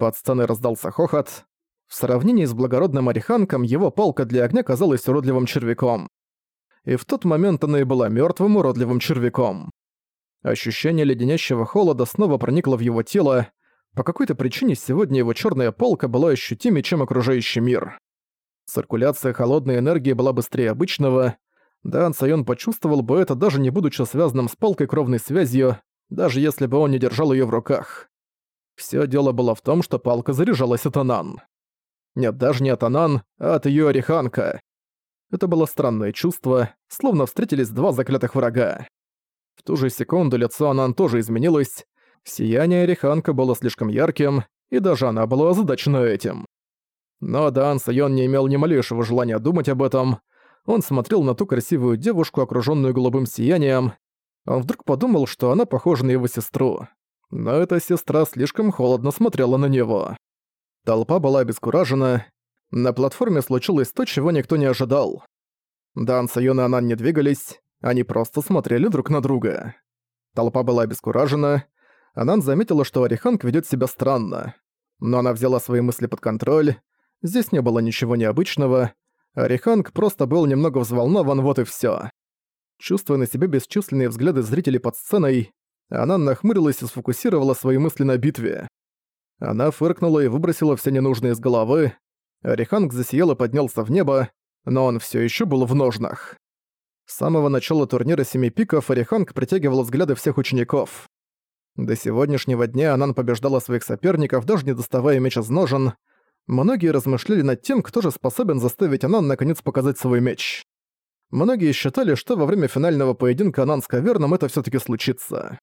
Под сценой раздался хохот. В сравнении с благородным ореханком его палка для огня казалась уродливым червяком. И в тот момент она и была мертвым уродливым червяком. Ощущение леденящего холода снова проникло в его тело. По какой-то причине сегодня его черная палка была ощутимее, чем окружающий мир. Циркуляция холодной энергии была быстрее обычного. Дан Сайон почувствовал бы это, даже не будучи связанным с палкой кровной связью, даже если бы он не держал ее в руках. Все дело было в том, что палка заряжалась от Анан. Нет, даже не от Анан, а от ее ореханка. Это было странное чувство, словно встретились два заклятых врага. В ту же секунду лицо Анан тоже изменилось, сияние ореханка было слишком ярким, и даже она была озадачена этим. Но Дан Сайон не имел ни малейшего желания думать об этом. Он смотрел на ту красивую девушку, окружённую голубым сиянием. Он вдруг подумал, что она похожа на его сестру. Но эта сестра слишком холодно смотрела на него. Толпа была обескуражена. На платформе случилось то, чего никто не ожидал. Дан Сайон и Анан не двигались, они просто смотрели друг на друга. Толпа была обескуражена. Анан заметила, что Ариханг ведёт себя странно. Но она взяла свои мысли под контроль. Здесь не было ничего необычного. Ариханг просто был немного взволнован, вот и всё. Чувствуя на себе бесчисленные взгляды зрителей под сценой, она нахмурилась и сфокусировала свои мысли на битве. Она фыркнула и выбросила все ненужные из головы. Ариханг засиял и поднялся в небо, но он все еще был в ножнах. С самого начала турнира Семи Пиков Ариханг притягивал взгляды всех учеников. До сегодняшнего дня Анан побеждала своих соперников, даже не доставая меч из ножен. Многие размышляли над тем, кто же способен заставить Анан наконец показать свой меч. Многие считали, что во время финального поединка Анан с Каверном это все таки случится.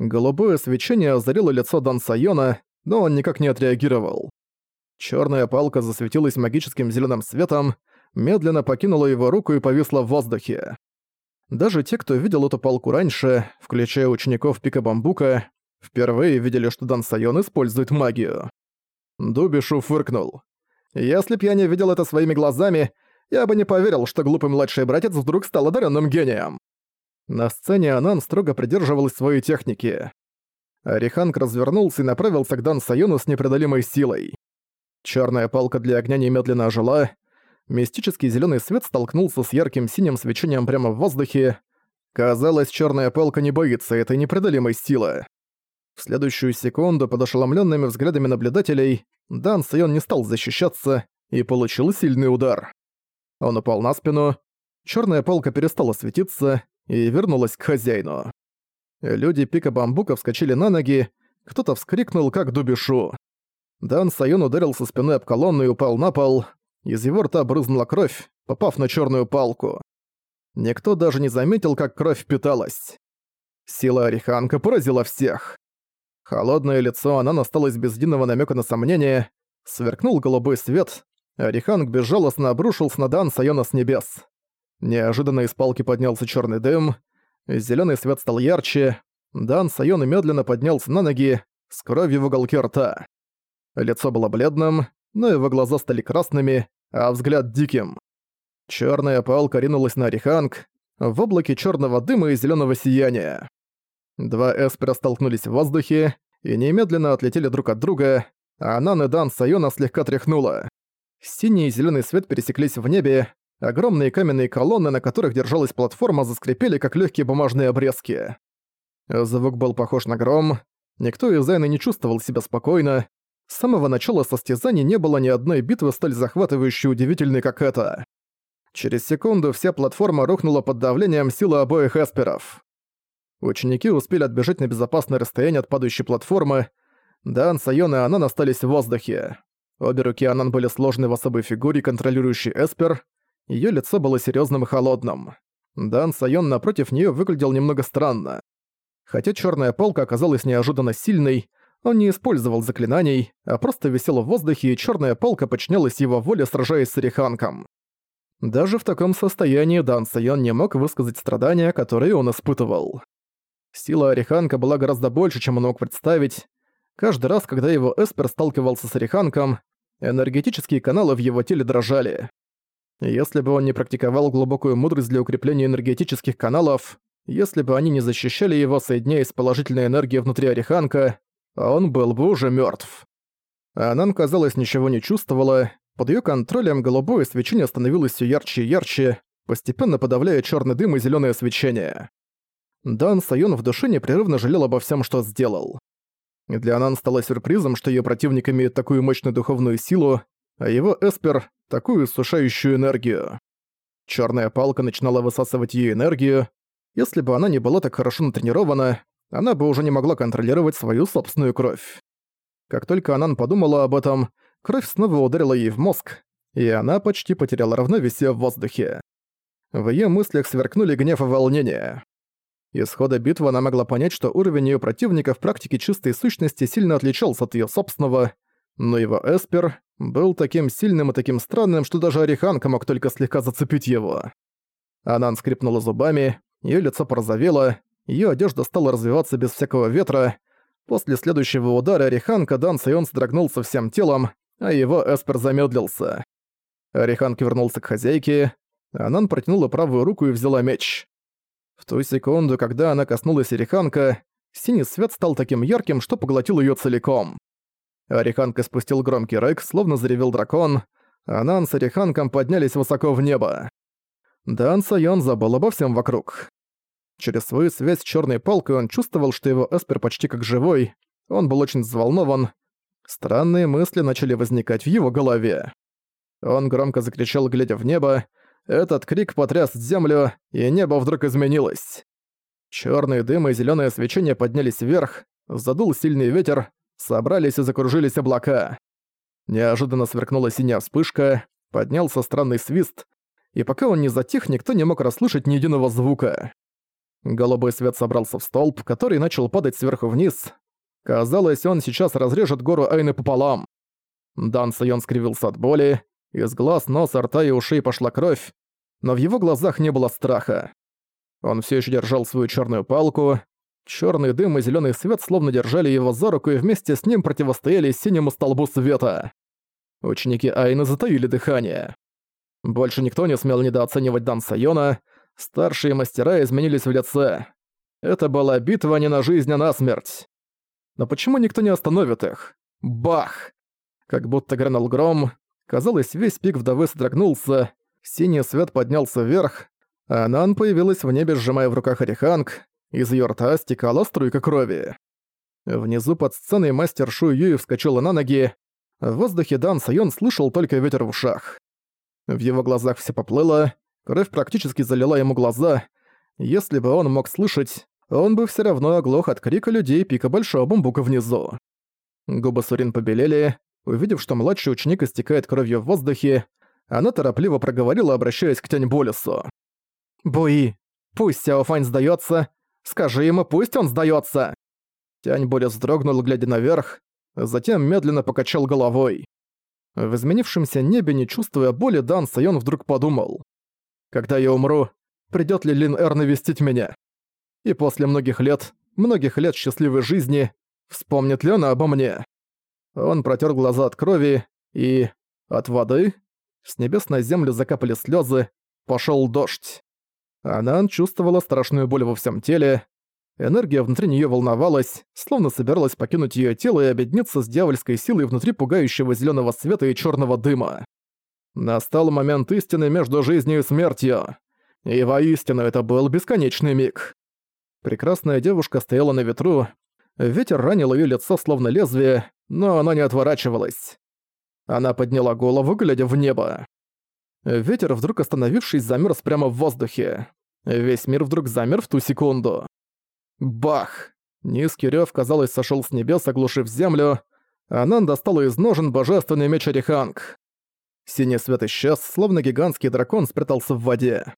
Голубое свечение озарило лицо Дан Сайона, но он никак не отреагировал. Черная палка засветилась магическим зеленым светом, медленно покинула его руку и повисла в воздухе. Даже те, кто видел эту палку раньше, включая учеников Пика Бамбука, впервые видели, что Дан Сайон использует магию. Дубишу фыркнул. «Если б я не видел это своими глазами, я бы не поверил, что глупый младший братец вдруг стал одаренным гением». На сцене Анан строго придерживалась своей техники. Ариханг развернулся и направился к Дан Сайону с непреодолимой силой. Черная палка для огня немедленно ожила. Мистический зеленый свет столкнулся с ярким синим свечением прямо в воздухе. Казалось, черная палка не боится этой непреодолимой силы. В следующую секунду под ошеломленными взглядами наблюдателей Дан Сайон не стал защищаться и получил сильный удар. Он упал на спину, черная палка перестала светиться, и вернулась к хозяину. Люди пика бамбука вскочили на ноги, кто-то вскрикнул, как дубишу. Дан Сайон ударился спиной об колонну и упал на пол. Из его рта брызнула кровь, попав на черную палку. Никто даже не заметил, как кровь впиталась. Сила Ореханка поразила всех. Холодное лицо она осталось без единого намека на сомнение. Сверкнул голубой свет. Ореханг безжалостно обрушился на Дан Сайона с небес. Неожиданно из палки поднялся черный дым, зеленый свет стал ярче, Дан Сайон медленно поднялся на ноги, с кровью в уголке рта. Лицо было бледным, но его глаза стали красными, а взгляд диким. Черная палка ринулась на Ариханг в облаке черного дыма и зеленого сияния. Два эспера столкнулись в воздухе и немедленно отлетели друг от друга, а Анан и Дан Сайона слегка тряхнула. Синий и зеленый свет пересеклись в небе, Огромные каменные колонны, на которых держалась платформа, заскрипели, как легкие бумажные обрезки. Звук был похож на гром. Никто из Айны не чувствовал себя спокойно. С самого начала состязаний не было ни одной битвы столь захватывающей и удивительной, как эта. Через секунду вся платформа рухнула под давлением силы обоих эсперов. Ученики успели отбежать на безопасное расстояние от падающей платформы. Дан, Сайон и Анан остались в воздухе. Обе руки Анан были сложены в особой фигуре, контролирующей эспер. Её лицо было серьёзным и холодным. Дан Сайон напротив неё выглядел немного странно. Хотя чёрная полка оказалась неожиданно сильной, он не использовал заклинаний, а просто висел в воздухе, и чёрная полка подчинялась его воле, сражаясь с Риханком. Даже в таком состоянии Дан Сайон не мог высказать страдания, которые он испытывал. Сила Ариханка была гораздо больше, чем он мог представить. Каждый раз, когда его Эспер сталкивался с Ариханком, энергетические каналы в его теле дрожали. Если бы он не практиковал глубокую мудрость для укрепления энергетических каналов, если бы они не защищали его, соединяясь положительной энергией внутри Ореханка, он был бы уже мертв. Анан, казалось, ничего не чувствовала, под её контролем голубое свечение становилось всё ярче и ярче, постепенно подавляя чёрный дым и зелёное свечение. Дан Сайон в душе непрерывно жалел обо всем, что сделал. Для Анан стало сюрпризом, что её противник имеет такую мощную духовную силу, а его Эспер — такую сушающую энергию. Чёрная палка начинала высасывать её энергию. Если бы она не была так хорошо натренирована, она бы уже не могла контролировать свою собственную кровь. Как только Анан подумала об этом, кровь снова ударила ей в мозг, и она почти потеряла равновесие в воздухе. В её мыслях сверкнули гнев и волнение. Исхода битвы она могла понять, что уровень её противника в практике чистой сущности сильно отличался от её собственного, но его Эспер был таким сильным и таким странным, что даже Ореханка мог только слегка зацепить его. Анан скрипнула зубами, её лицо порозовело, её одежда стала развиваться без всякого ветра. После следующего удара Ореханка Дан Сайон содрогнулся всем телом, а его Эспер замедлился. Ореханка вернулся к хозяйке, Анан протянула правую руку и взяла меч. В ту секунду, когда она коснулась Ореханка, синий свет стал таким ярким, что поглотил её целиком. Ореханка спустил громкий рык, словно заревел дракон, а Нан с Ореханком поднялись высоко в небо. Дан Сайон забыл обо всем вокруг. Через свою связь с чёрной палкой он чувствовал, что его Эспер почти как живой, он был очень взволнован. Странные мысли начали возникать в его голове. Он громко закричал, глядя в небо, этот крик потряс землю, и небо вдруг изменилось. Чёрный дым и зелёное свечение поднялись вверх, задул сильный ветер, собрались и закружились облака. Неожиданно сверкнула синяя вспышка, поднялся странный свист, и пока он не затих, никто не мог расслышать ни единого звука. Голубой свет собрался в столб, который начал падать сверху вниз. Казалось, он сейчас разрежет гору Айны пополам. Дан Сайон скривился от боли, из глаз, носа, рта и ушей пошла кровь, но в его глазах не было страха. Он все еще держал свою черную палку. Черный дым и зеленый свет словно держали его за руку и вместе с ним противостояли синему столбу света. Ученики Айны затаили дыхание. Больше никто не смел недооценивать Дан Сайона, старшие мастера изменились в лице. Это была битва не на жизнь, а на смерть. Но почему никто не остановит их? Бах! Как будто грянул гром, казалось, весь пик вдовы содрогнулся, синий свет поднялся вверх, а Нан появилась в небе, сжимая в руках Ариханг, из её рта стекала струйка крови. Внизу под сценой мастер Шу Юй вскочила на ноги, в воздухе Дан Сайон слышал только ветер в ушах. В его глазах все поплыло, кровь практически залила ему глаза. Если бы он мог слышать, он бы все равно оглох от крика людей пика Большого Бамбука внизу. Губы Сурин побелели. Увидев, что младший ученик истекает кровью в воздухе, она торопливо проговорила, обращаясь к Тянь Болесу. «Буи, пусть Сяофань сдается. Скажи ему, пусть он сдается. Тянь Болес вздрогнул, глядя наверх, затем медленно покачал головой. В изменившемся небе, не чувствуя боли, Дан Сайон вдруг подумал. «Когда я умру, придёт ли Лин Эр навестить меня? И после многих лет, многих лет счастливой жизни, вспомнит ли она обо мне?» Он протер глаза от крови и... от воды. С небес на землю закапали слезы, пошел дождь. Она чувствовала страшную боль во всем теле, Энергия внутри нее волновалась, словно собиралась покинуть ее тело и объединиться с дьявольской силой внутри пугающего зеленого света и черного дыма. Настал момент истины между жизнью и смертью. И воистину это был бесконечный миг. Прекрасная девушка стояла на ветру, ветер ранил ее лицо словно лезвие, но она не отворачивалась. Она подняла голову, глядя в небо. Ветер, вдруг остановившись, замерз прямо в воздухе. Весь мир вдруг замер в ту секунду. Бах! Низкий рёв, казалось, сошёл с небес, оглушив землю. Анан достала из ножен божественный меч Ариханг. Синий свет исчез, словно гигантский дракон спрятался в воде.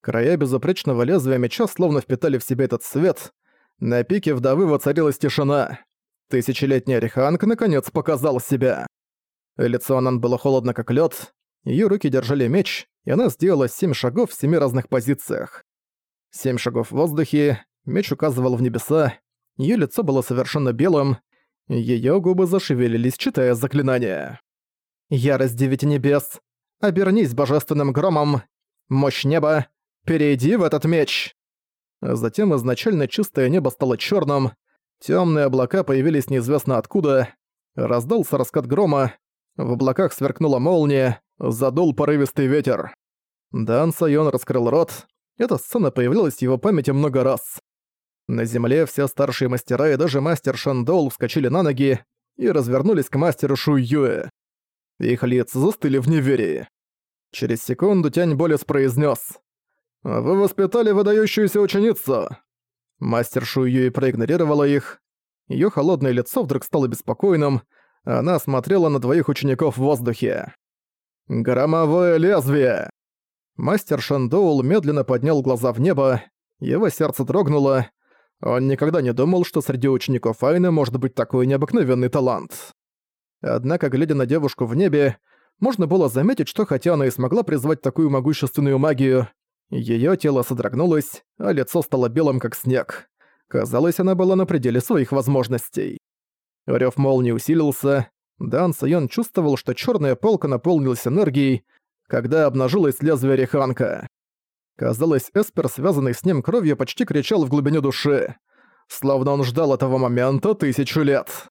Края безупречного лезвия меча словно впитали в себя этот свет. На пике вдовы воцарилась тишина. Тысячелетний Ариханг наконец показал себя. Лицо Анан было холодно как лед. Ее руки держали меч, и она сделала семь шагов в семи разных позициях. Семь шагов в воздухе, Меч указывал в небеса, ее лицо было совершенно белым, ее губы зашевелились, читая заклинание. «Ярость девяти небес! Обернись божественным громом! Мощь неба! Перейди в этот меч!» Затем изначально чистое небо стало черным, темные облака появились неизвестно откуда, Раздался раскат грома, в облаках сверкнула молния, задул порывистый ветер. Дан Сайон раскрыл рот. Эта сцена появлялась в его памяти много раз. На земле все старшие мастера и даже мастер Шандоул вскочили на ноги и развернулись к мастеру Шу Юэ. Их лица застыли в неверии. Через секунду Тянь Болес произнес: «Вы воспитали выдающуюся ученицу!» Мастер Шу Юэ проигнорировала их. Ее холодное лицо вдруг стало беспокойным, она смотрела на двоих учеников в воздухе. «Громовое лезвие!» Мастер Шандоул медленно поднял глаза в небо, его сердце дрогнуло. Он никогда не думал, что среди учеников Айны может быть такой необыкновенный талант. Однако, глядя на девушку в небе, можно было заметить, что хотя она и смогла призвать такую могущественную магию, её тело содрогнулось, а лицо стало белым, как снег. Казалось, она была на пределе своих возможностей. Рёв молнии усилился. Дан Сайон чувствовал, что чёрная полка наполнилась энергией, когда обнажилось лезвие Реханка. Казалось, Эспер, связанный с ним кровью, почти кричал в глубине души, словно он ждал этого момента тысячу лет.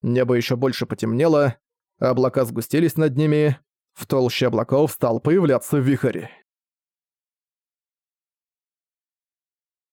Небо ещё больше потемнело, облака сгустились над ними, в толще облаков стал появляться вихрь.